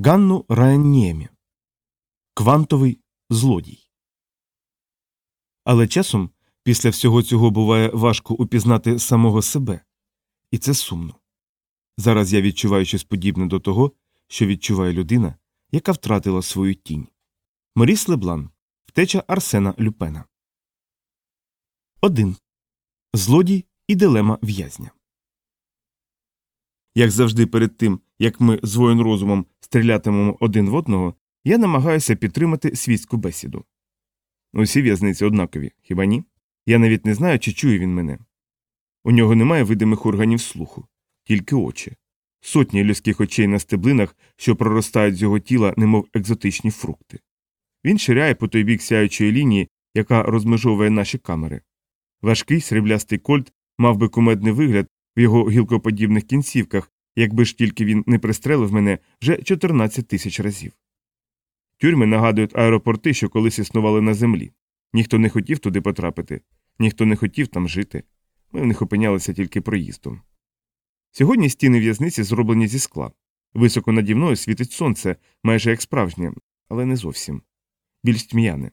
Ганну Раянніємі Квантовий злодій. Але часом після всього цього буває важко упізнати самого себе, і це сумно. Зараз я відчуваю щось подібне до того, що відчуває людина, яка втратила свою тінь. Моріс Леблан. Втеча Арсена Люпена. 1. Злодій і дилема в'язня. Як завжди, перед тим, як ми з воїн розумом стрілятимемо один в одного, я намагаюся підтримати світську бесіду. Усі в'язниці однакові, хіба ні? Я навіть не знаю, чи чує він мене. У нього немає видимих органів слуху, тільки очі, сотні людських очей на стеблинах, що проростають з його тіла, немов екзотичні фрукти. Він ширяє по той бік сяючої лінії, яка розмежовує наші камери. Важкий сріблястий кольт мав би кумедний вигляд в його гілкоподібних кінцівках, якби ж тільки він не пристрелив мене вже 14 тисяч разів. Тюрми нагадують аеропорти, що колись існували на землі. Ніхто не хотів туди потрапити, ніхто не хотів там жити. Ми в них опинялися тільки проїздом. Сьогодні стіни в'язниці зроблені зі скла. Високо наді мною світить сонце, майже як справжнє, але не зовсім. Більш тьмяне.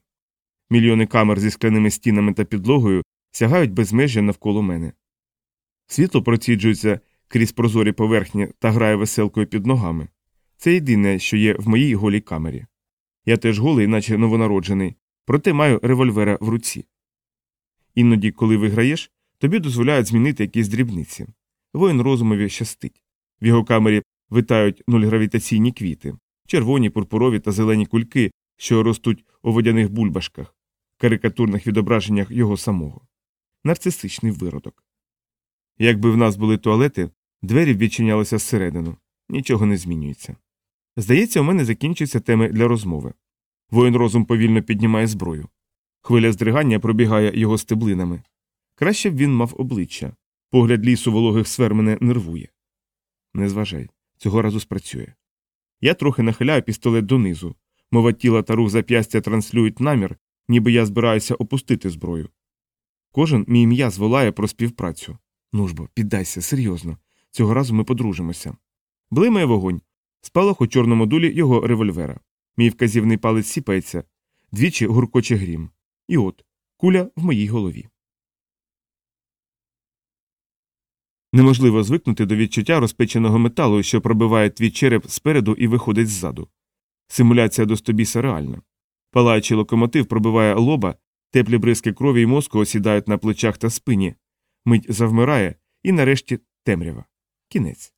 Мільйони камер зі скляними стінами та підлогою сягають безмежжя навколо мене. Світло проціджується крізь прозорі поверхні та грає веселкою під ногами. Це єдине, що є в моїй голій камері. Я теж голий, наче новонароджений, проте маю револьвера в руці. Іноді, коли виграєш, тобі дозволяють змінити якісь дрібниці. Воїн розумові щастить. В його камері витають нульгравітаційні квіти, червоні, пурпурові та зелені кульки, що ростуть у водяних бульбашках, карикатурних відображеннях його самого. Нарцисичний виродок. Якби в нас були туалети, двері б відчинялися зсередину. Нічого не змінюється. Здається, у мене закінчуються теми для розмови. Воїн розум повільно піднімає зброю. Хвиля здригання пробігає його стеблинами. Краще б він мав обличчя. Погляд лісу вологих сфер мене нервує. Не зважай, цього разу спрацює. Я трохи нахиляю пістолет донизу. Мова тіла та рух зап'ястя транслюють намір, ніби я збираюся опустити зброю. Кожен мій м'яз волає про співпрацю. Ну ж бо, піддайся, серйозно. Цього разу ми подружимося. Блимає вогонь. Спалах у чорному дулі його револьвера. Мій вказівний палець сіпається, двічі гуркоче грім. І от куля в моїй голові. Неможливо звикнути до відчуття розпеченого металу, що пробиває твій череп спереду і виходить ззаду. Симуляція до стобіса реальна. Палаючий локомотив пробиває лоба, теплі бризки крові й мозку осідають на плечах та спині, мить завмирає, і нарешті темрява. Кінець.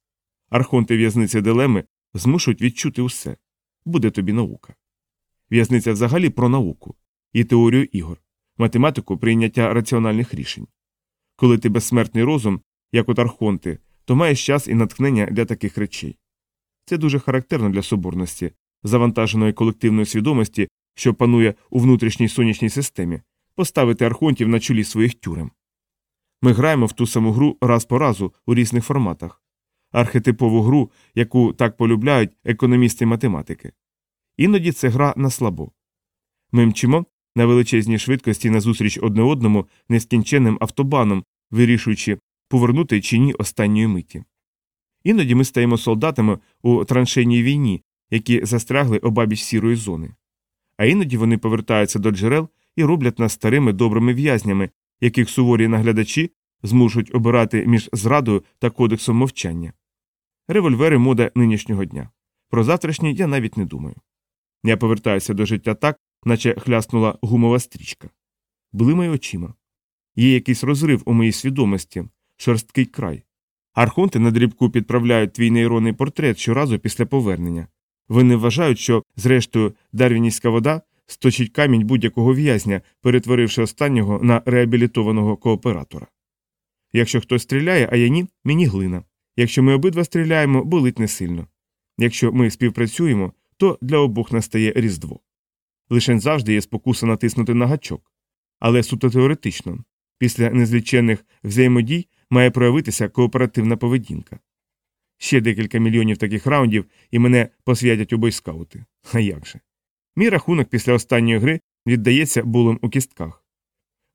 Архонти в'язниці дилеми змушують відчути усе буде тобі наука. В'язниця взагалі про науку і теорію ігор, математику прийняття раціональних рішень. Коли ти безсмертний розум, як от архонти, то маєш час і натхнення для таких речей. Це дуже характерно для соборності, завантаженої колективної свідомості, що панує у внутрішній сонячній системі, поставити архонтів на чолі своїх тюрем. Ми граємо в ту саму гру раз по разу у різних форматах, архетипову гру, яку так полюбляють економісти математики. Іноді це гра на слабо. Ми мчимо на величезній швидкості назустріч одне одному нескінченним автобаном, вирішуючи, повернути чи ні останньої миті. Іноді ми стаємо солдатами у траншейній війні, які застрягли обабіч сірої зони. А іноді вони повертаються до джерел і роблять нас старими добрими в'язнями, яких суворі наглядачі змушують обирати між зрадою та кодексом мовчання. Револьвери мода нинішнього дня. Про завтрашній я навіть не думаю. Я повертаюся до життя так, наче хляснула гумова стрічка. Були мої очима. Є якийсь розрив у моїй свідомості, шорсткий край. Архонти на дрібку підправляють твій нейронний портрет щоразу після повернення. Вони вважають, що, зрештою, дарвінівська вода сточить камінь будь-якого в'язня, перетворивши останнього на реабілітованого кооператора. Якщо хтось стріляє, а я ні, мені глина. Якщо ми обидва стріляємо, болить не сильно. Якщо ми співпрацюємо, то для обох настає різдво. Лишень завжди є спокуса натиснути на гачок. Але суто теоретично, після незліченних взаємодій має проявитися кооперативна поведінка. Ще декілька мільйонів таких раундів і мене посвятять у бойскаути. А як же? Мій рахунок після останньої гри віддається болем у кістках.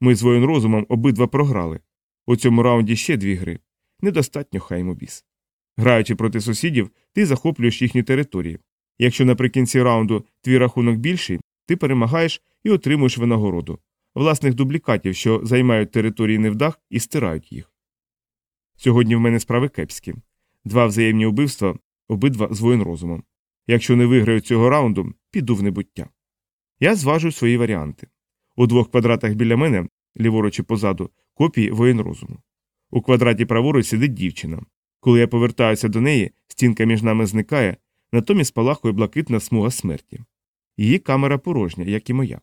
Ми з воєн розумом обидва програли. У цьому раунді ще дві гри. Недостатньо хай йому біс. Граючи проти сусідів, ти захоплюєш їхні території. Якщо наприкінці раунду твій рахунок більший, ти перемагаєш і отримуєш винагороду власних дублікатів, що займають території невдах і стирають їх. Сьогодні в мене справи кепські два взаємні убивства, обидва з воїн розумом. Якщо не виграю цього раунду, піду в небуття. Я зважу свої варіанти. У двох квадратах біля мене, ліворуч і позаду, копії воїн розуму. У квадраті праворуч сидить дівчина. Коли я повертаюся до неї, стінка між нами зникає, натомість спалахує блакитна смуга смерті. Її камера порожня, як і моя.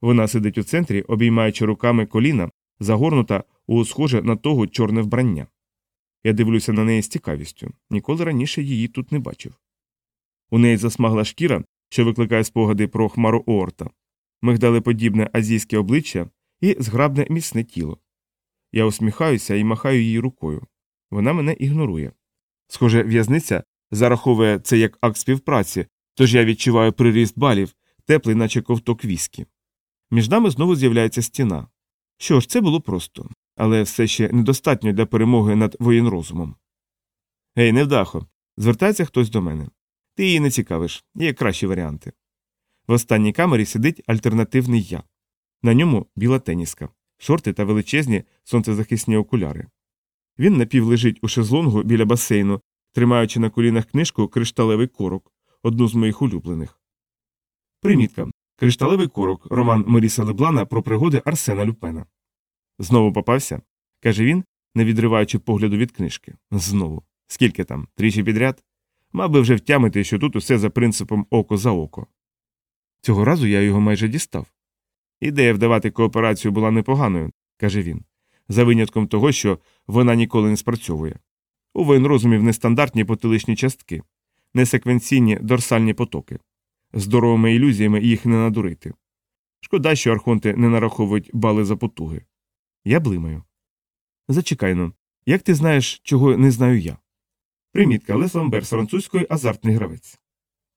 Вона сидить у центрі, обіймаючи руками коліна, загорнута у схоже на того чорне вбрання. Я дивлюся на неї з цікавістю, ніколи раніше її тут не бачив. У неї засмагла шкіра, що викликає спогади про хмару Оорта, мигдалеподібне азійське обличчя і зграбне міцне тіло. Я усміхаюся і махаю її рукою. Вона мене ігнорує. Схоже, в'язниця зараховує це як акт співпраці, тож я відчуваю приріст балів, теплий, наче ковток віскі. Між нами знову з'являється стіна. Що ж, це було просто, але все ще недостатньо для перемоги над воєнрозумом. Гей, невдахо, звертається хтось до мене. Ти її не цікавиш, є кращі варіанти. В останній камері сидить альтернативний я. На ньому біла теніска, шорти та величезні сонцезахисні окуляри. Він напівлежить у шезлонгу біля басейну, тримаючи на колінах книжку Кришталевий корок, одну з моїх улюблених. Примітка. Кришталевий корок, роман Моріса Леблана про пригоди Арсена Люпена. Знову попався, каже він, не відриваючи погляду від книжки. Знову. Скільки там? Тричі підряд? Мав би вже втямити, що тут усе за принципом око за око. Цього разу я його майже дістав. Ідея вдавати кооперацію була непоганою, каже він, за винятком того, що вона ніколи не спрацьовує. У воєнрозумів нестандартні потиличні частки, несеквенційні дорсальні потоки. Здоровими ілюзіями їх не надурити. Шкода, що архонти не нараховують бали за потуги. Я блимаю. Зачекай ну, як ти знаєш, чого не знаю я? Примітка Лес Ламбер з французької азартний гравець.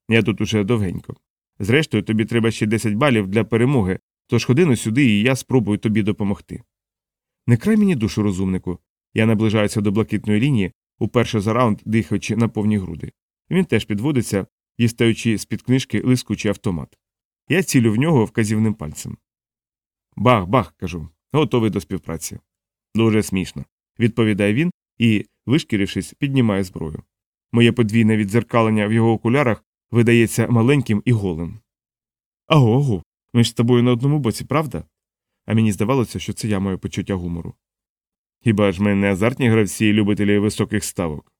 Я тут уже довгенько. Зрештою, тобі треба ще 10 балів для перемоги, тож ходину сюди, і я спробую тобі допомогти. Не край мені душу, розумнику. Я наближаюся до блакитної лінії, уперше за раунд дихаючи на повні груди. Він теж підводиться, дістаючи з під книжки лискучий автомат. Я цілю в нього вказівним пальцем. Бах, бах, кажу, готовий до співпраці. Дуже смішно, відповідає він і, вишкірившись, піднімає зброю. Моє подвійне відзеркалення в його окулярах видається маленьким і голим. Аго, аго, ми ж з тобою на одному боці, правда? А мені здавалося, що це я маю почуття гумору. Хіба ж ми не азартні гравці і любителі високих ставок?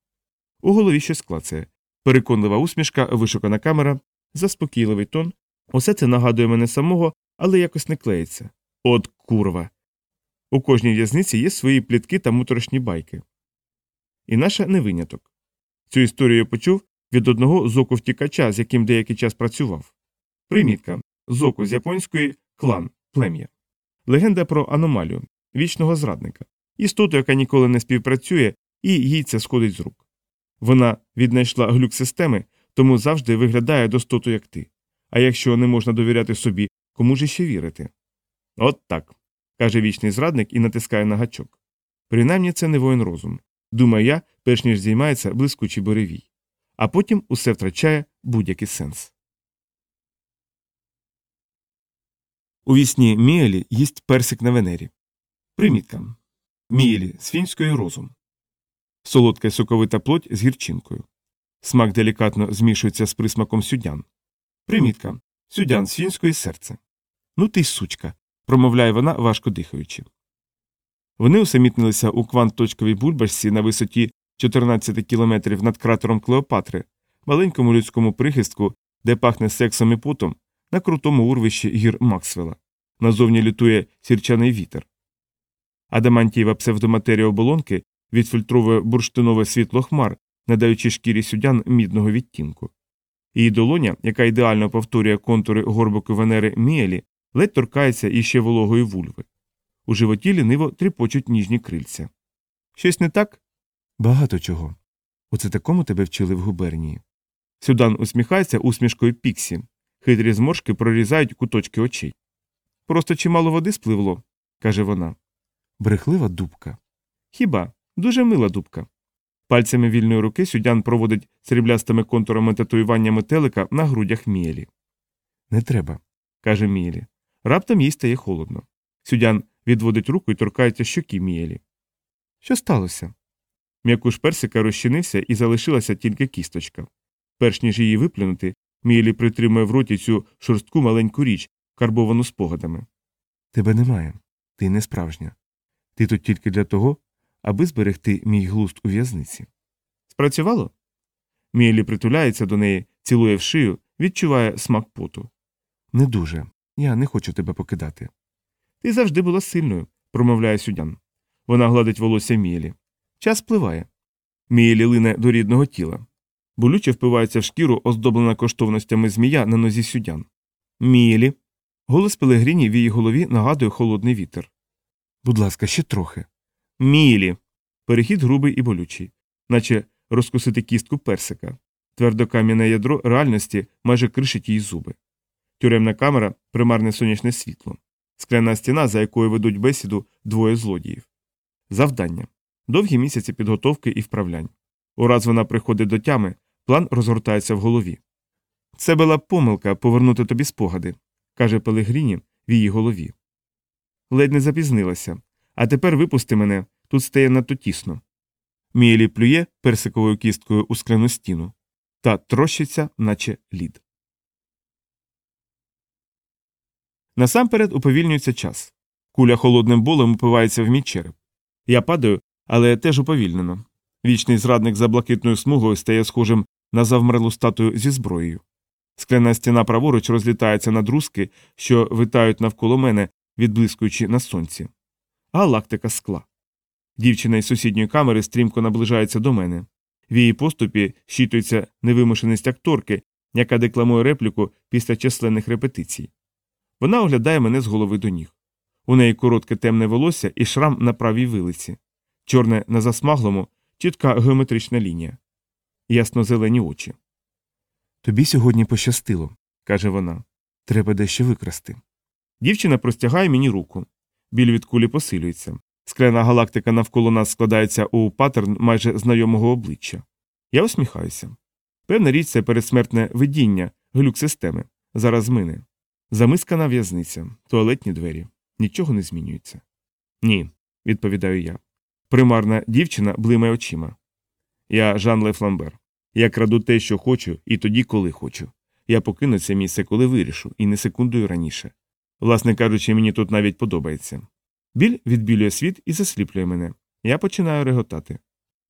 У голові щось клацає. Переконлива усмішка, вишукана камера, заспокійливий тон. Усе це нагадує мене самого, але якось не клеїться. От курва. У кожній в'язниці є свої плітки та моторошні байки. І наша не виняток. Цю історію я почув від одного зоку втікача, з яким деякий час працював. Примітка зоку з японської клан плем'я. Легенда про аномалію, вічного зрадника, істоту, яка ніколи не співпрацює, і їй це сходить з рук. Вона віднайшла глюк системи, тому завжди виглядає достоту, як ти. А якщо не можна довіряти собі, кому ж ще вірити? От так, каже вічний зрадник і натискає на гачок. Принаймні це не воїн розум. Думаю я, перш ніж зіймається блискучий буревій. А потім усе втрачає будь-який сенс. У вісні Міелі їсть персик на венері. Примітка. Міелі з фінської розум. Солодка соковита плоть з гірчинкою. Смак делікатно змішується з присмаком сюдян. Примітка. Сюдян з фінської серце. Ну ти й сучка. промовляє вона, важко дихаючи. Вони усамітнилися у квант-точковій бульбашці на висоті 14 кілометрів над кратером Клеопатри, маленькому людському прихистку, де пахне сексом і потом, на крутому урвищі гір Максвелла. Назовні лютує сірчаний вітер. Адамантієва псевдоматерія оболонки відфільтровує бурштинове світло хмар, надаючи шкірі сюдян мідного відтінку. Її долоня, яка ідеально повторює контури горбоку Венери Міелі, ледь торкається іще вологої вульви. У животі ліниво тріпочуть ніжні крильця. Щось не так? Багато чого. Оце такому тебе вчили в губернії. Сюдан усміхається усмішкою піксі, хитрі зморшки прорізають куточки очей. Просто чимало води спливло, каже вона. Брехлива дубка. Хіба дуже мила дубка. Пальцями вільної руки сюдян проводить сріблястими контурами татуювання метелика на грудях Мієлі. Не треба, каже Мієлі. Раптом їй стає холодно. Сюдян відводить руку і торкається щоки Мієлі. Що сталося? М'якуш персика розчинився і залишилася тільки кісточка. Перш ніж її виплюнути, Мієлі притримує в роті цю шорстку маленьку річ, карбовану спогадами. Тебе немає. Ти не справжня. Ти тут тільки для того, аби зберегти мій глузд у в'язниці. Спрацювало? Мієлі притуляється до неї, цілує в шию, відчуває смак поту. Не дуже. Я не хочу тебе покидати. Ти завжди була сильною, промовляє сюдян. Вона гладить волосся Мієлі. Час пливає. Мієлі лине до рідного тіла. Болюче впивається в шкіру, оздоблена коштовностями змія на нозі сюдян. Мієлі. Голос Пелегріні в її голові нагадує холодний вітер. Будь ласка, ще трохи. Мілі. Перехід грубий і болючий, наче розкусити кістку персика. Твердокам'яне ядро реальності майже кришить її зуби. Тюремна камера примарне сонячне світло, скляна стіна, за якою ведуть бесіду двоє злодіїв. Завдання довгі місяці підготовки і вправлянь. Ураз вона приходить до тями, план розгортається в голові. Це була помилка повернути тобі спогади, каже Пелегріні в її голові. Ледь не запізнилася, а тепер випусти мене, тут стає надто тісно. Мієлі плює персиковою кісткою у скляну стіну та трощиться, наче лід. Насамперед уповільнюється час. Куля холодним болем упивається в мій череп. Я падаю, але теж уповільнено. Вічний зрадник за блакитною смугою стає схожим на завмерлу статую зі зброєю. Скляна стіна праворуч розлітається на друзки, що витають навколо мене, відблискуючи на сонці. Галактика скла. Дівчина із сусідньої камери стрімко наближається до мене. В її поступі щитується невимушеність акторки, яка декламує репліку після численних репетицій. Вона оглядає мене з голови до ніг. У неї коротке темне волосся і шрам на правій вилиці, чорне на засмаглому, чітка геометрична лінія, ясно зелені очі. Тобі сьогодні пощастило, каже вона. Треба дещо викрасти. Дівчина простягає мені руку. Біль від кулі посилюється. Скляна галактика навколо нас складається у паттерн майже знайомого обличчя. Я усміхаюся. Певна річ це передсмертне видіння, глюк системи. Зараз мине. Замискана в'язниця, туалетні двері. Нічого не змінюється. Ні, відповідаю я. Примарна дівчина блимає очима. Я Жан Лефламбер. Я краду те, що хочу, і тоді, коли хочу. Я покину це місце, коли вирішу, і не секундою раніше. Власне кажучи, мені тут навіть подобається. Біль відбілює світ і засліплює мене. Я починаю реготати.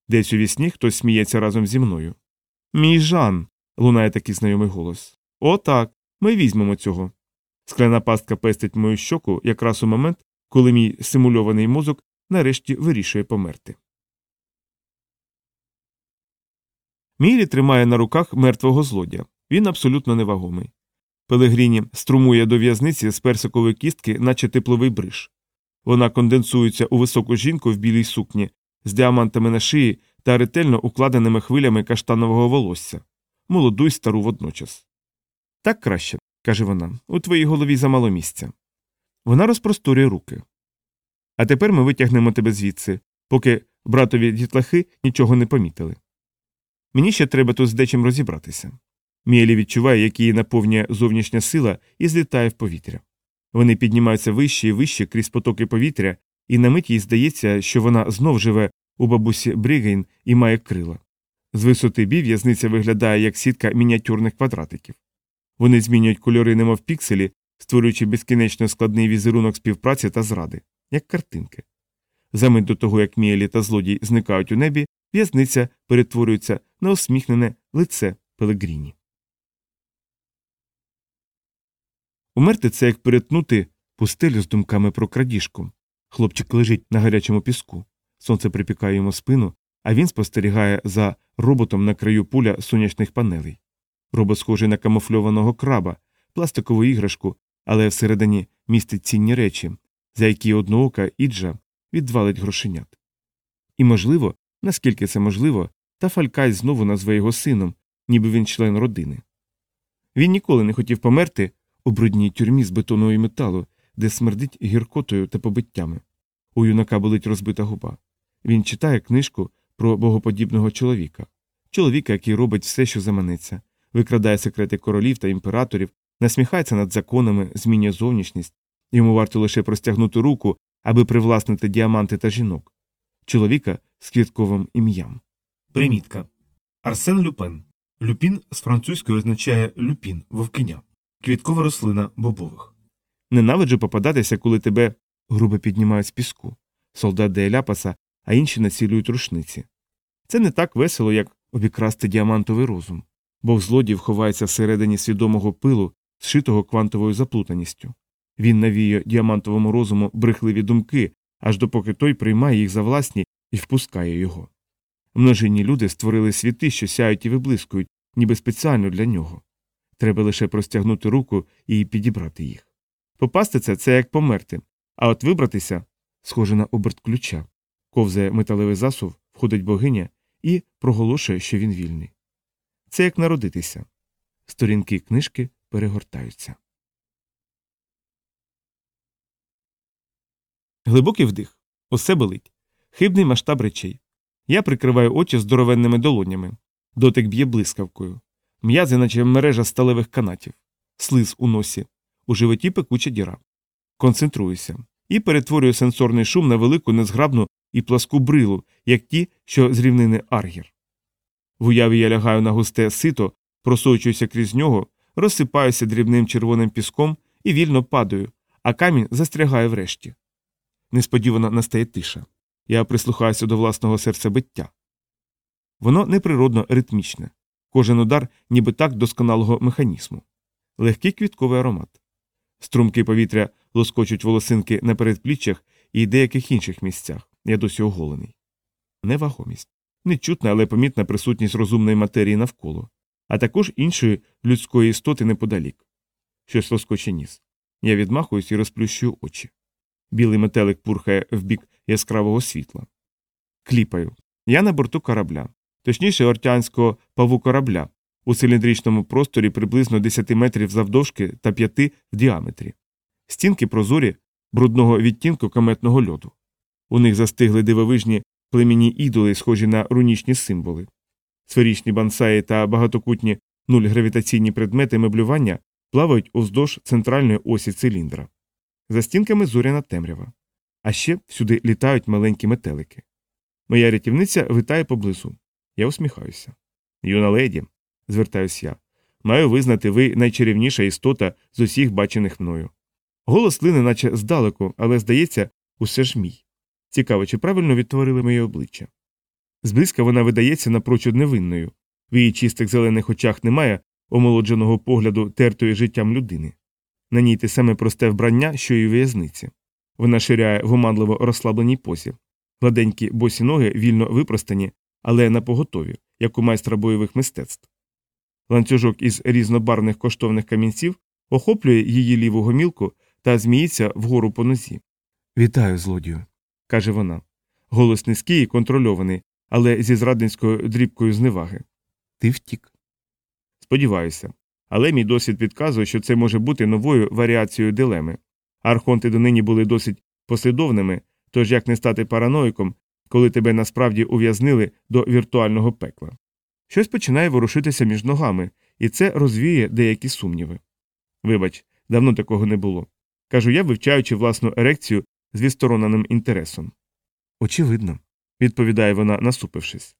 Десь у вісні хтось сміється разом зі мною. Мій Жан. лунає такий знайомий голос. О, так, ми візьмемо цього. Скляна пастка пестить мою щоку якраз у момент, коли мій симульований мозок нарешті вирішує померти. Мілі тримає на руках мертвого злодія. Він абсолютно невагомий. Пелегріні струмує до в'язниці з персикової кістки, наче тепловий бриж. Вона конденсується у високу жінку в білій сукні з діамантами на шиї та ретельно укладеними хвилями каштанового волосся, молоду й стару водночас. Так краще, каже вона, у твоїй голові замало місця. Вона розпросторює руки. А тепер ми витягнемо тебе звідси, поки братові дітлахи нічого не помітили. Мені ще треба тут з дечим розібратися. Міелі відчуває, як її наповнює зовнішня сила і злітає в повітря. Вони піднімаються вище і вище крізь потоки повітря, і на мить їй здається, що вона знов живе у бабусі Брігейн і має крила. З висоти бій в'язниця виглядає як сітка мініатюрних квадратиків. Вони змінюють кольори, немов пікселі, створюючи безкінечно складний візерунок співпраці та зради, як картинки. Замить до того, як Міелі та злодій зникають у небі, в'язниця перетворюється на усміхнене лице Пелегріні. Умерти це як перетнути пустелю з думками про крадіжку. Хлопчик лежить на гарячому піску. Сонце припікає йому спину, а він спостерігає за роботом на краю пуля сонячних панелей. Робот схожий на камуфльованого краба, пластикову іграшку, але всередині містить цінні речі, за які одноока іджа відвалить грошенят. І, можливо, наскільки це можливо, та Фалькай знову назве його сином, ніби він член родини. Він ніколи не хотів померти у брудній тюрмі з бетону і металу, де смердить гіркотою та побиттями. У юнака болить розбита губа. Він читає книжку про богоподібного чоловіка, чоловіка, який робить все, що заманеться, викрадає секрети королів та імператорів, насміхається над законами, змінює зовнішність, йому варто лише простягнути руку, аби привласнити діаманти та жінок, чоловіка з квітковим ім'ям. Примітка. Арсен Люпен. Люпін з французької означає люпін, вовкиня. Квіткова рослина бобових. Ненавиджу попадатися, коли тебе грубо піднімають з піску, солдат де ляпаса, а інші націлюють рушниці. Це не так весело, як обікрасти діамантовий розум, бо злодій ховається всередині свідомого пилу, зшитого квантовою заплутаністю. Він навіює діамантовому розуму брехливі думки, аж допоки той приймає їх за власні і впускає його. Множинні люди створили світи, що сяють і виблискують, ніби спеціально для нього. Треба лише простягнути руку і підібрати їх. Попасти це це як померти, а от вибратися схоже на оберт ключа. Ковзає металевий засув, входить богиня і проголошує, що він вільний. Це як народитися. Сторінки книжки перегортаються. Глибокий вдих. Усе болить. Хибний масштаб речей. Я прикриваю очі здоровенними долонями. Дотик б'є блискавкою. М'язи, наче мережа сталевих канатів, слиз у носі, у животі пекуча діра. Концентруюся і перетворюю сенсорний шум на велику незграбну і пласку брилу, як ті, що з рівнини аргір. В уяві я лягаю на густе сито, просочуюся крізь нього, розсипаюся дрібним червоним піском і вільно падаю, а камінь застрягає врешті. Несподівано настає тиша. Я прислухаюся до власного серцебиття. Воно неприродно ритмічне, кожен удар, ніби так досконалого механізму, легкий квітковий аромат. Струмки повітря лоскочуть волосинки на передпліччях і деяких інших місцях. Я досі оголений. Невагомість. Нечутна, але помітна присутність розумної матерії навколо, а також іншої людської істоти неподалік. Щось лоскоче ніс. Я відмахуюсь і розплющую очі. Білий метелик пурхає в бік яскравого світла. Кліпаю. Я на борту корабля, точніше ортянського паву корабля, у циліндричному просторі приблизно 10 метрів завдовжки та 5 в діаметрі. Стінки прозорі брудного відтінку кометного льоду. У них застигли дивовижні племінні ідоли, схожі на рунічні символи. Сферічні бансаї та багатокутні нуль гравітаційні предмети меблювання плавають уздовж центральної осі циліндра. За стінками зоряна темрява. А ще всюди літають маленькі метелики. Моя рятівниця витає поблизу. Я усміхаюся. Юна леді, звертаюсь я, маю визнати, ви найчарівніша істота з усіх бачених мною. Голос лине, наче здалеку, але, здається, усе ж мій. Цікаво, чи правильно відтворили моє обличчя. Зблизька вона видається напрочуд невинною. В її чистих зелених очах немає омолодженого погляду тертої життям людини. На ній те саме просте вбрання, що й у в'язниці. Вона ширяє в оманливо розслабленій позі. Гладенькі босі ноги вільно випростані, але на поготові, як у майстра бойових мистецтв. Ланцюжок із різнобарвних коштовних камінців охоплює її ліву гомілку та зміється вгору по нозі. Вітаю, злодію, каже вона. Голос низький і контрольований, але зі зрадницькою дрібкою зневаги. Ти втік. Сподіваюся. Але мій досвід підказує, що це може бути новою варіацією дилеми. Архонти донині були досить послідовними, тож як не стати параноїком, коли тебе насправді ув'язнили до віртуального пекла. Щось починає ворушитися між ногами, і це розвіє деякі сумніви. Вибач, давно такого не було. Кажу я, вивчаючи власну ерекцію з відстороненим інтересом. Очевидно, відповідає вона, насупившись.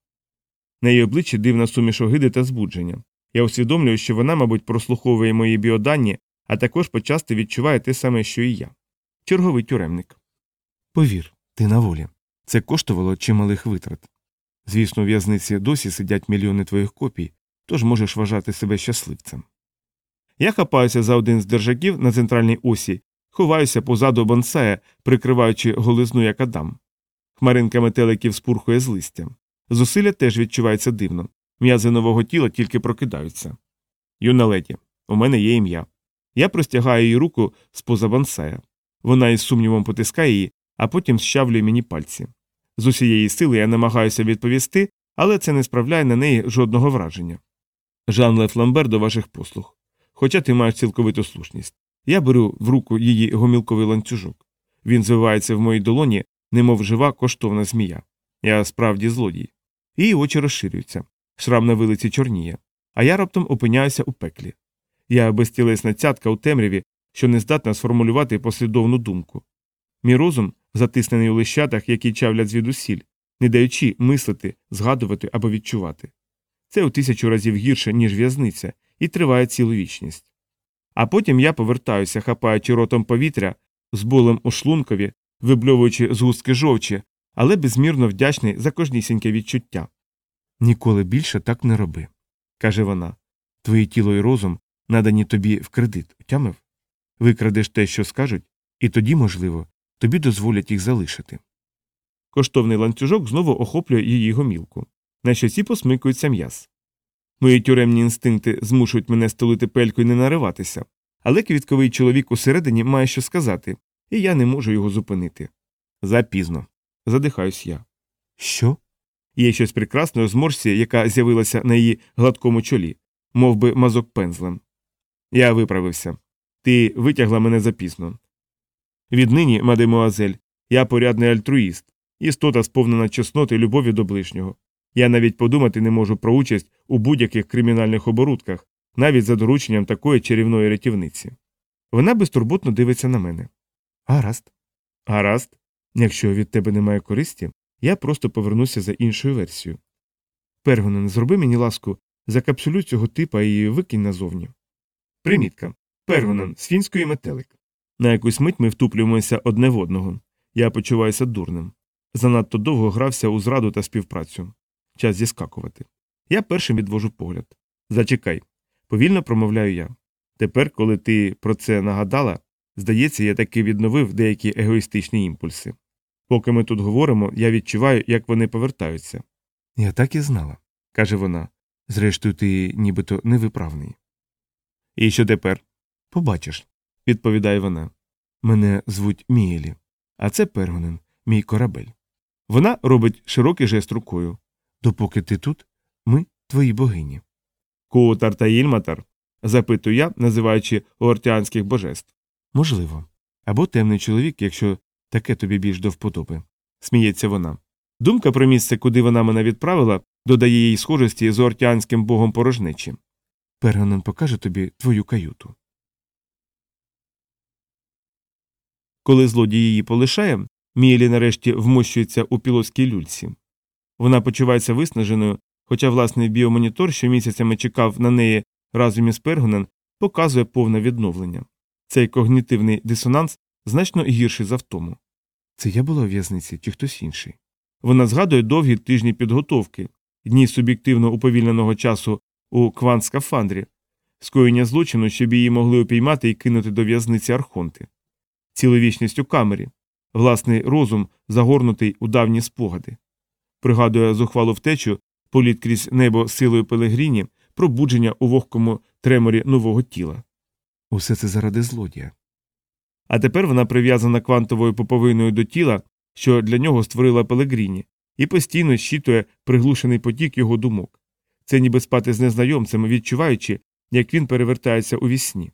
На її обличчі дивна суміш огиди та збудження. Я усвідомлюю, що вона, мабуть, прослуховує мої біодані, а також почасти відчуває те саме, що і я. Черговий тюремник. Повір, ти на волі. Це коштувало чималих витрат. Звісно, у в'язниці досі сидять мільйони твоїх копій, тож можеш вважати себе щасливцем. Я хапаюся за один з держаків на центральній осі, ховаюся позаду бонсая, прикриваючи голизну як адам. Хмаринка метеликів спурхує з листям. Зусилля теж відчувається дивно. М'язи нового тіла тільки прокидаються. Юна леді, у мене є ім'я. Я простягаю її руку з поза бонсая. Вона із сумнівом потискає її, а потім щавлює мені пальці. З усієї сили я намагаюся відповісти, але це не справляє на неї жодного враження. Жан Леф до ваших послуг. Хоча ти маєш цілковиту слушність. Я беру в руку її гомілковий ланцюжок. Він звивається в моїй долоні, немов жива коштовна змія. Я справді злодій. Її очі розширюються, шрам на вилиці чорніє, а я раптом опиняюся у пеклі. Я безтілесна цятка у темряві, що не здатна сформулювати послідовну думку. Мій розум затиснений у лищатах, які чавлять звідусіль, не даючи мислити, згадувати або відчувати. Це у тисячу разів гірше, ніж в'язниця, і триває цілу вічність. А потім я повертаюся, хапаючи ротом повітря, з болем у шлункові, вибльовуючи згустки жовчі, але безмірно вдячний за кожнісіньке відчуття. Ніколи більше так не роби, каже вона. Твоє тіло і розум надані тобі в кредит, утямив? Викрадеш те, що скажуть, і тоді, можливо, тобі дозволять їх залишити. Коштовний ланцюжок знову охоплює її гомілку. На щоці посмикується м'яз. Мої тюремні інстинкти змушують мене столити пельку і не нариватися, але квітковий чоловік усередині має що сказати, і я не можу його зупинити. Запізно. Задихаюсь я. Що? Є щось прекрасне у зморшці, яка з'явилася на її гладкому чолі, мов би мазок пензлем. Я виправився. Ти витягла мене запізно. Віднині, мадемуазель, я порядний альтруїст, істота сповнена чесноти любові до ближнього. Я навіть подумати не можу про участь у будь-яких кримінальних оборудках, навіть за дорученням такої чарівної рятівниці. Вона безтурботно дивиться на мене. Гаразд. Гаразд. Якщо від тебе немає користі, я просто повернуся за іншою версією. Пергонен, зроби мені ласку, закапсулю цього типа і викинь назовні. Примітка. Пергонен з фінської метелик. На якусь мить ми втуплюємося одне в одного. Я почуваюся дурним. Занадто довго грався у зраду та співпрацю. Час зіскакувати. Я першим відвожу погляд. Зачекай. Повільно промовляю я. Тепер, коли ти про це нагадала, здається, я таки відновив деякі егоїстичні імпульси. Поки ми тут говоримо, я відчуваю, як вони повертаються. Я так і знала, каже вона. Зрештою, ти нібито невиправний. І що тепер? Побачиш, відповідає вона. Мене звуть Мієлі, а це Пергонен, мій корабель. Вона робить широкий жест рукою. Допоки ти тут, ми твої богині. Куутар та Ільматар? запитую я, називаючи оортіанських божеств. Можливо. Або темний чоловік, якщо таке тобі більш до вподоби. Сміється вона. Думка про місце, куди вона мене відправила, додає їй схожості з оортіанським богом порожнечі. Пергонен покаже тобі твою каюту. Коли злодій її полишає, Мієлі нарешті вмощується у пілотській люльці. Вона почувається виснаженою, хоча власний біомонітор, що місяцями чекав на неї разом із Пергонен, показує повне відновлення. Цей когнітивний дисонанс значно гірший за втому. Це я була у в'язниці чи хтось інший. Вона згадує довгі тижні підготовки, дні суб'єктивно уповільненого часу у квант-скафандрі, скоєння злочину, щоб її могли упіймати і кинути до в'язниці Архонти, цілу вічність у камері, власний розум, загорнутий у давні спогади. Пригадує зухвалу втечу, політ крізь небо силою пелегріні, пробудження у вогкому треморі нового тіла. Усе це заради злодія. А тепер вона прив'язана квантовою поповиною до тіла, що для нього створила Пелегріні, і постійно щитує приглушений потік його думок. Це ніби спати з незнайомцем, відчуваючи, як він перевертається у вісні.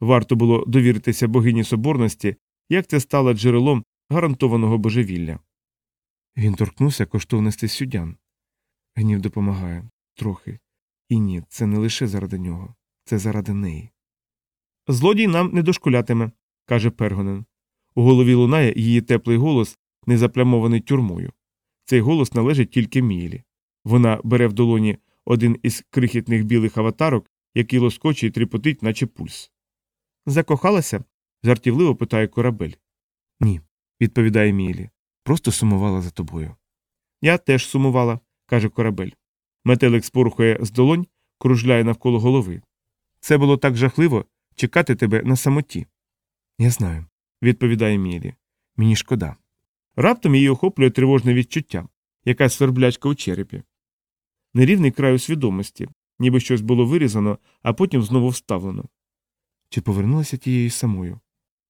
Варто було довіритися богині соборності, як це стало джерелом гарантованого божевілля. Він торкнувся коштовності сюдян. Гнів допомагає трохи. І ні, це не лише заради нього, це заради неї. Злодій нам не дошкулятиме, каже Пергонен. У голові лунає її теплий голос, не заплямований тюрмою. Цей голос належить тільки Мілі. Вона бере в долоні один із крихітних білих аватарок, який лоскоче і тріпотить, наче пульс. Закохалася? жартівливо питає корабель. Ні, відповідає Мілі. Просто сумувала за тобою. Я теж сумувала, каже корабель. Метелик спорхує з долонь, кружляє навколо голови. Це було так жахливо чекати тебе на самоті. Я знаю, відповідає Мілі. Мені шкода. Раптом її охоплює тривожне відчуття, якась сверблячка у черепі. Нерівний край у свідомості, ніби щось було вирізано, а потім знову вставлено. Чи повернулася тією самою?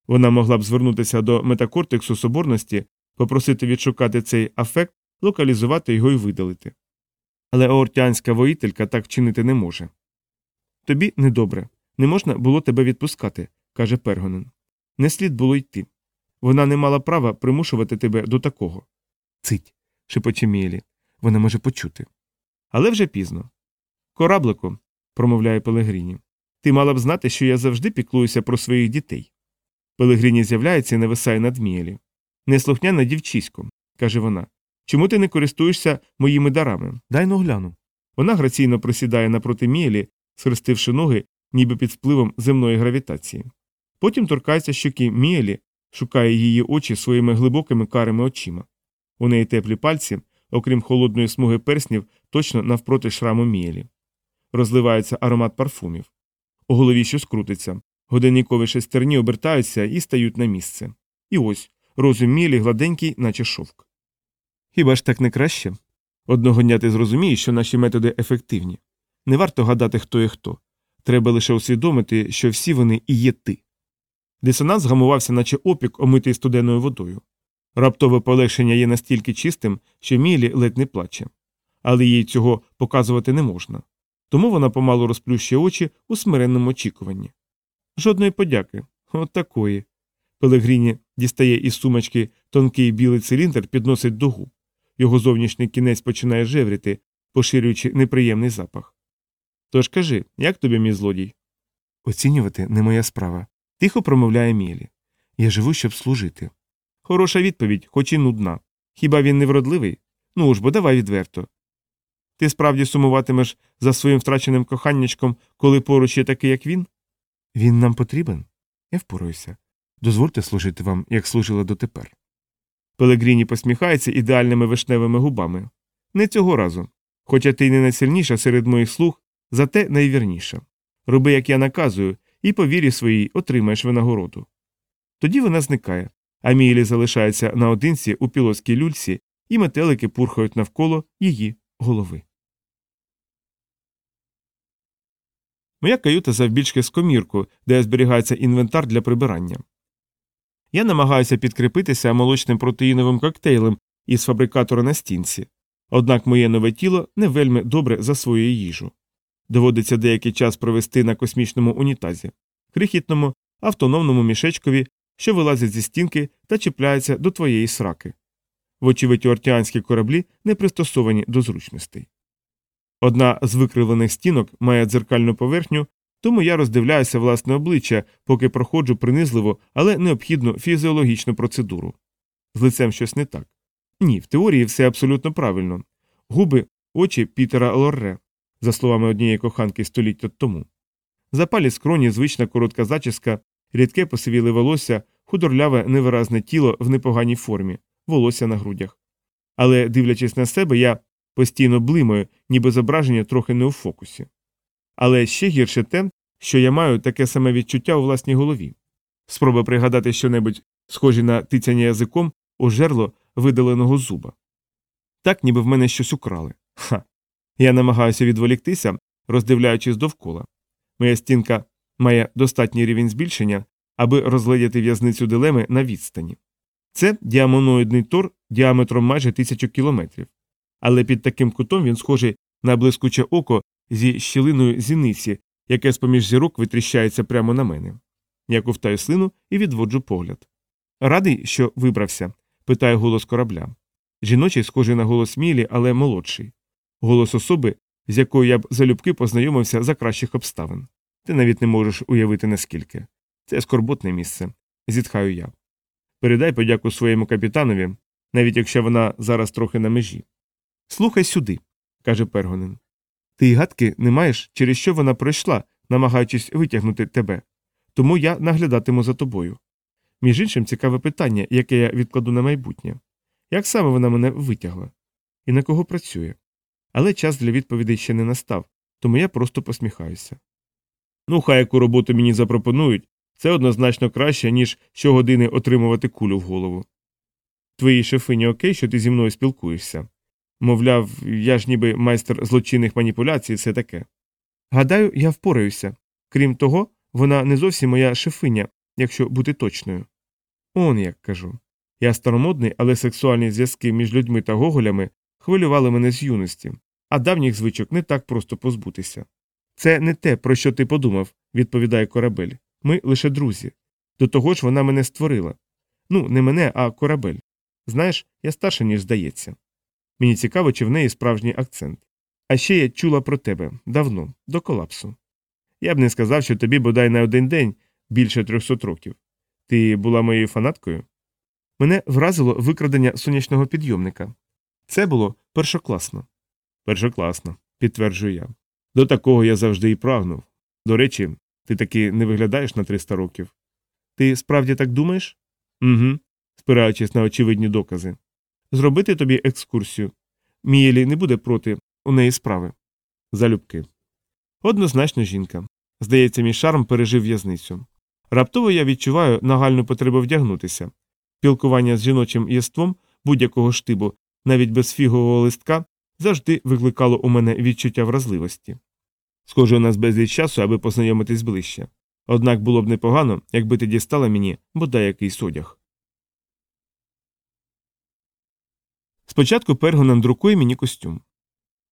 Вона могла б звернутися до метакортексу соборності, попросити відшукати цей афект, локалізувати його і видалити. Але оортянська воїтелька так вчинити не може. Тобі недобре. Не можна було тебе відпускати, каже Пергонен. Не слід було йти. Вона не мала права примушувати тебе до такого. Цить, шепоче Міелі. вона може почути. Але вже пізно. Кораблику, промовляє Пелегріні, ти мала б знати, що я завжди піклуюся про своїх дітей. Пелегріні з'являється і нависає над Мієлі. Неслухняна дівчисько, каже вона. Чому ти не користуєшся моїми дарами? Дай но гляну. Вона граційно присідає напроти Мієлі, схрестивши ноги, ніби під впливом земної гравітації. Потім торкається щоки Мієлі, шукає її очі своїми глибокими карими очима. У неї теплі пальці, окрім холодної смуги перснів, точно навпроти шраму Мієлі. Розливається аромат парфумів. У голові щось крутиться. Годинникові шестерні обертаються і стають на місце. І ось розум Мієлі гладенький, наче шовк. Хіба ж так не краще? Одного дня ти зрозумієш, що наші методи ефективні. Не варто гадати, хто є хто. Треба лише усвідомити, що всі вони і є ти. Дисонанс гамувався, наче опік, омитий студеною водою. Раптове полегшення є настільки чистим, що Мілі ледь не плаче. Але їй цього показувати не можна. Тому вона помалу розплющує очі у смиренному очікуванні. Жодної подяки. От такої. Пелегріні дістає із сумочки тонкий білий циліндр, підносить до губ. Його зовнішній кінець починає жевріти, поширюючи неприємний запах. Тож кажи, як тобі, мій злодій? Оцінювати не моя справа. Тихо промовляє Мілі. Я живу, щоб служити. Хороша відповідь, хоч і нудна. Хіба він не вродливий? Ну ж бо давай відверто. Ти справді сумуватимеш за своїм втраченим коханнячком, коли поруч є такий, як він? Він нам потрібен? Я впораюся. Дозвольте служити вам, як служила дотепер. Пелегріні посміхається ідеальними вишневими губами. Не цього разу. Хоча ти й не найсильніша серед моїх слуг, зате найвірніша. Роби, як я наказую, і по вірі своїй отримаєш винагороду. Тоді вона зникає, а Мієлі залишається наодинці у пілотській люльці, і метелики пурхають навколо її голови. Моя каюта завбільшки з комірку, де зберігається інвентар для прибирання. Я намагаюся підкріпитися молочним протеїновим коктейлем із фабрикатора на стінці, однак моє нове тіло не вельми добре засвоює їжу. Доводиться деякий час провести на космічному унітазі, крихітному, автономному мішечкові, що вилазить зі стінки та чіпляється до твоєї сраки. Вочевидь, ортіанські кораблі не пристосовані до зручностей. Одна з викривлених стінок має дзеркальну поверхню, тому я роздивляюся власне обличчя, поки проходжу принизливу, але необхідну фізіологічну процедуру. З лицем щось не так. Ні, в теорії все абсолютно правильно. Губи, очі Пітера Лорре, за словами однієї коханки століття тому. Запалі скроні звична коротка зачіска, рідке посивіле волосся, худорляве невиразне тіло в непоганій формі, волосся на грудях. Але, дивлячись на себе, я постійно блимаю, ніби зображення трохи не у фокусі. Але ще гірше те, що я маю таке саме відчуття у власній голові. Спроба пригадати щонебудь схожі на тицяння язиком у жерло видаленого зуба. Так, ніби в мене щось украли. Ха. Я намагаюся відволіктися, роздивляючись довкола. Моя стінка має достатній рівень збільшення, аби розглядіти в'язницю дилеми на відстані. Це діамоноїдний тор діаметром майже тисячу кілометрів. Але під таким кутом він схожий на блискуче око зі щілиною зіниці, яке з поміж зірок витріщається прямо на мене. Я ковтаю слину і відводжу погляд. Радий, що вибрався? питає голос корабля. Жіночий схожий на голос Мілі, але молодший. Голос особи, з якою я б залюбки познайомився за кращих обставин. Ти навіть не можеш уявити наскільки. Це скорботне місце. Зітхаю я. Передай подяку своєму капітанові, навіть якщо вона зараз трохи на межі. Слухай сюди, каже Пергонен. Ти й гадки не маєш, через що вона пройшла, намагаючись витягнути тебе. Тому я наглядатиму за тобою. Між іншим, цікаве питання, яке я відкладу на майбутнє. Як саме вона мене витягла? І на кого працює? Але час для відповідей ще не настав, тому я просто посміхаюся. Ну, хай яку роботу мені запропонують, це однозначно краще, ніж щогодини отримувати кулю в голову. Твоїй шефині окей, що ти зі мною спілкуєшся. Мовляв, я ж ніби майстер злочинних маніпуляцій, все таке. Гадаю, я впораюся. Крім того, вона не зовсім моя шефиня, якщо бути точною. Он як кажу. Я старомодний, але сексуальні зв'язки між людьми та гоголями хвилювали мене з юності, а давніх звичок не так просто позбутися. Це не те, про що ти подумав, відповідає корабель. Ми лише друзі. До того ж, вона мене створила. Ну, не мене, а корабель. Знаєш, я старша, ніж здається. Мені цікаво, чи в неї справжній акцент. А ще я чула про тебе давно, до колапсу. Я б не сказав, що тобі бодай на один день більше трьохсот років. Ти була моєю фанаткою? Мене вразило викрадення сонячного підйомника. Це було першокласно. Першокласно, підтверджую я. До такого я завжди і прагнув. До речі, ти таки не виглядаєш на 300 років. Ти справді так думаєш? Угу, спираючись на очевидні докази. Зробити тобі екскурсію. Мієлі не буде проти у неї справи. Залюбки. Однозначно жінка. Здається, мій шарм пережив в'язницю. Раптово я відчуваю нагальну потребу вдягнутися. Спілкування з жіночим єством будь-якого штибу, навіть без фігового листка, завжди викликало у мене відчуття вразливості. Схоже, у нас безліч часу, аби познайомитись ближче. Однак було б непогано, якби ти дістала мені бодай якийсь одяг. Спочатку Пергонен друкує мені костюм.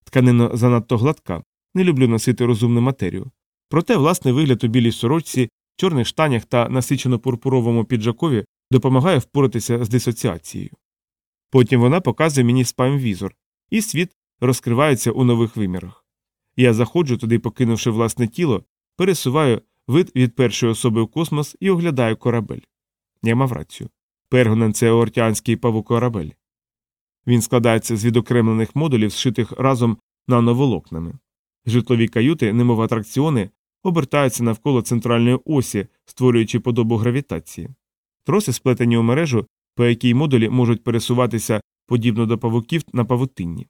Тканина занадто гладка, не люблю носити розумну матерію. Проте власний вигляд у білій сорочці, чорних штанях та насичено пурпуровому піджакові допомагає впоратися з дисоціацією. Потім вона показує мені спам-візор, і світ розкривається у нових вимірах. Я заходжу туди, покинувши власне тіло, пересуваю вид від першої особи у космос і оглядаю корабель. Я мав рацію. Пергонен це оортіанський павукорабель. Він складається з відокремлених модулів, зшитих разом нановолокнами. Житлові каюти, немов атракціони, обертаються навколо центральної осі, створюючи подобу гравітації. Троси сплетені у мережу, по якій модулі можуть пересуватися подібно до павуків на павутинні.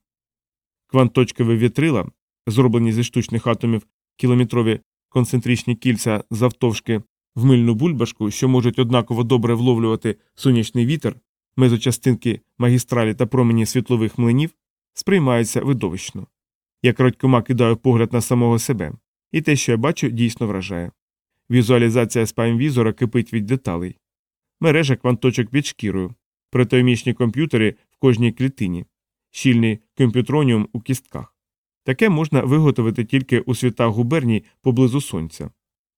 Кванточкові вітрила, зроблені зі штучних атомів кілометрові концентричні кільця завтовшки в мильну бульбашку, що можуть однаково добре вловлювати сонячний вітер, мезочастинки магістралі та промені світлових млинів, сприймаються видовищно. Я крадькома кидаю погляд на самого себе, і те, що я бачу, дійсно вражає. Візуалізація спаймвізора кипить від деталей. Мережа кванточок під шкірою, протоймічні комп'ютери в кожній клітині, щільний комп'ютроніум у кістках. Таке можна виготовити тільки у світах губерній поблизу сонця.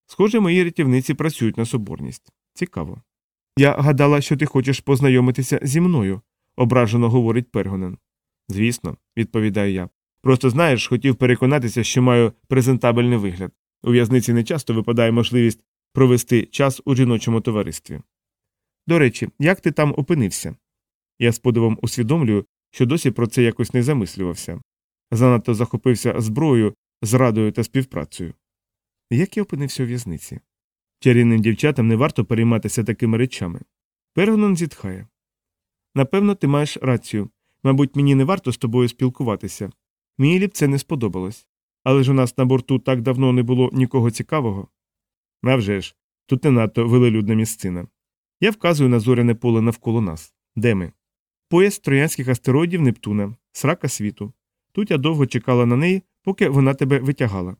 Схоже, мої рятівниці працюють на соборність. Цікаво. Я гадала, що ти хочеш познайомитися зі мною, ображено говорить Пергонен. Звісно, відповідаю я. Просто знаєш, хотів переконатися, що маю презентабельний вигляд. У в'язниці не часто випадає можливість провести час у жіночому товаристві. До речі, як ти там опинився? Я з подивом усвідомлюю, що досі про це якось не замислювався. Занадто захопився зброєю, зрадою та співпрацею. Як я опинився у в'язниці? Чарівним дівчатам не варто перейматися такими речами. Пергонон зітхає. Напевно, ти маєш рацію. Мабуть, мені не варто з тобою спілкуватися. Мені б це не сподобалось. Але ж у нас на борту так давно не було нікого цікавого. А вже ж, тут не надто велелюдна місцина. Я вказую на зоряне поле навколо нас. Де ми? Пояс троянських астероїдів Нептуна, срака світу. Тут я довго чекала на неї, поки вона тебе витягала.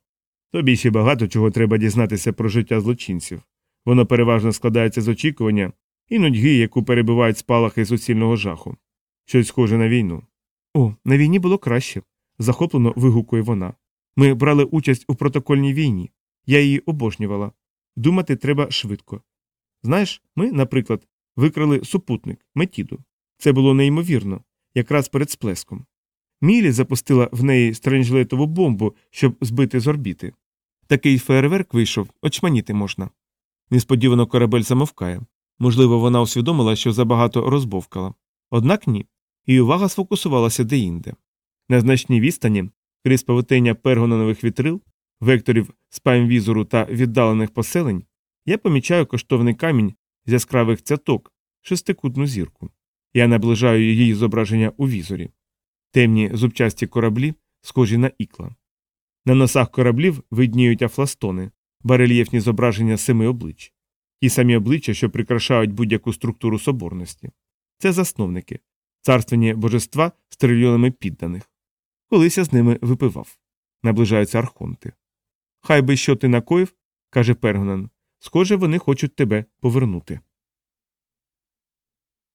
Тобі ще багато чого треба дізнатися про життя злочинців. Воно переважно складається з очікування і нудьги, яку перебивають спалахи суцільного жаху. Щось схоже на війну. О, на війні було краще, захоплено вигукує вона. Ми брали участь у протокольній війні. Я її обожнювала. Думати треба швидко. Знаєш, ми, наприклад, викрали супутник Метіду. Це було неймовірно, якраз перед сплеском. Мілі запустила в неї стренджлетову бомбу, щоб збити з орбіти. Такий фейерверк вийшов, очманіти можна. Несподівано корабель замовкає. Можливо, вона усвідомила, що забагато розбовкала. Однак ні. І увага сфокусувалася деінде. На значній відстані, крізь павутиння пергононових вітрил, векторів спаймвізору та віддалених поселень, я помічаю коштовний камінь з яскравих цяток, шестикутну зірку. Я наближаю її зображення у візорі. Темні зубчасті кораблі, схожі на ікла. На носах кораблів видніють афластони, барельєфні зображення семи облич, ті самі обличчя, що прикрашають будь-яку структуру соборності. Це засновники, царственні божества з трильйонами підданих. Колись я з ними випивав. Наближаються архонти. Хай би що ти накоїв, каже Пергонан, схоже, вони хочуть тебе повернути.